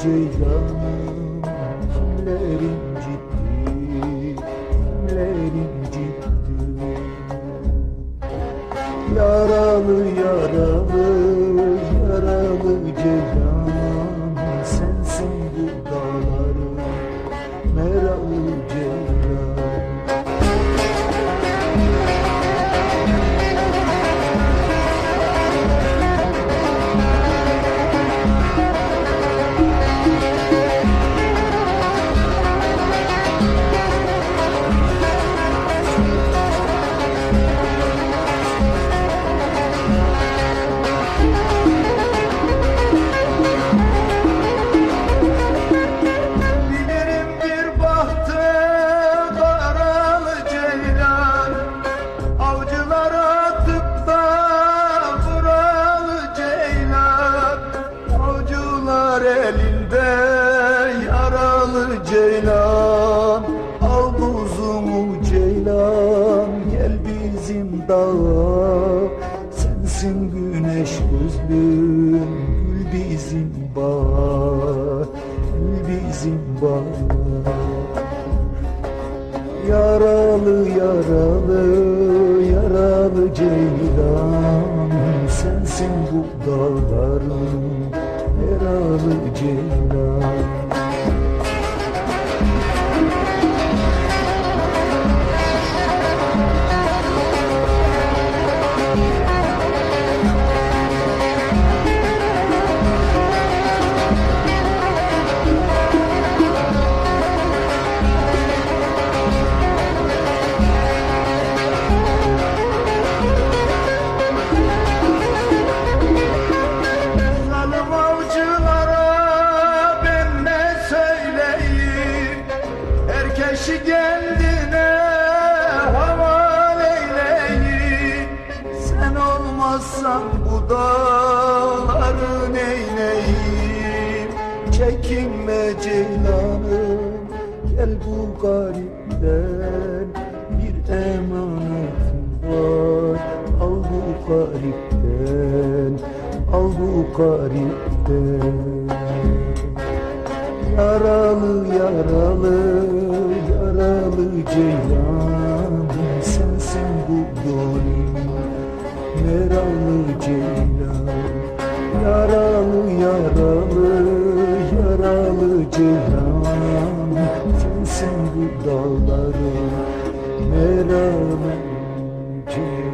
Kimler incitti Kimler incitti Yaralı yaralı Yaralı elinde yaralı ceylan Al kuzumu ceylan gel bizim dağa. Sensin güneş gözlüm gül bizim bağ Gül bizim bağ Yaralı yaralı yaralı ceylan Sensin bu dağların yaralı ceylan Zalim Herkesi kendine havale eyleyim Sen olmazsan bu dağları neyleyim? Çekinme ceylanım gel bu garipten. Bir emanetim var al bu garipten Al bu garipten. Yaralı yaralı ceylan Sensin bu gönlüm Meralı ceylan Yaralı yaralı yaralı ceylan. Sensin bu dağların Meralı ceylan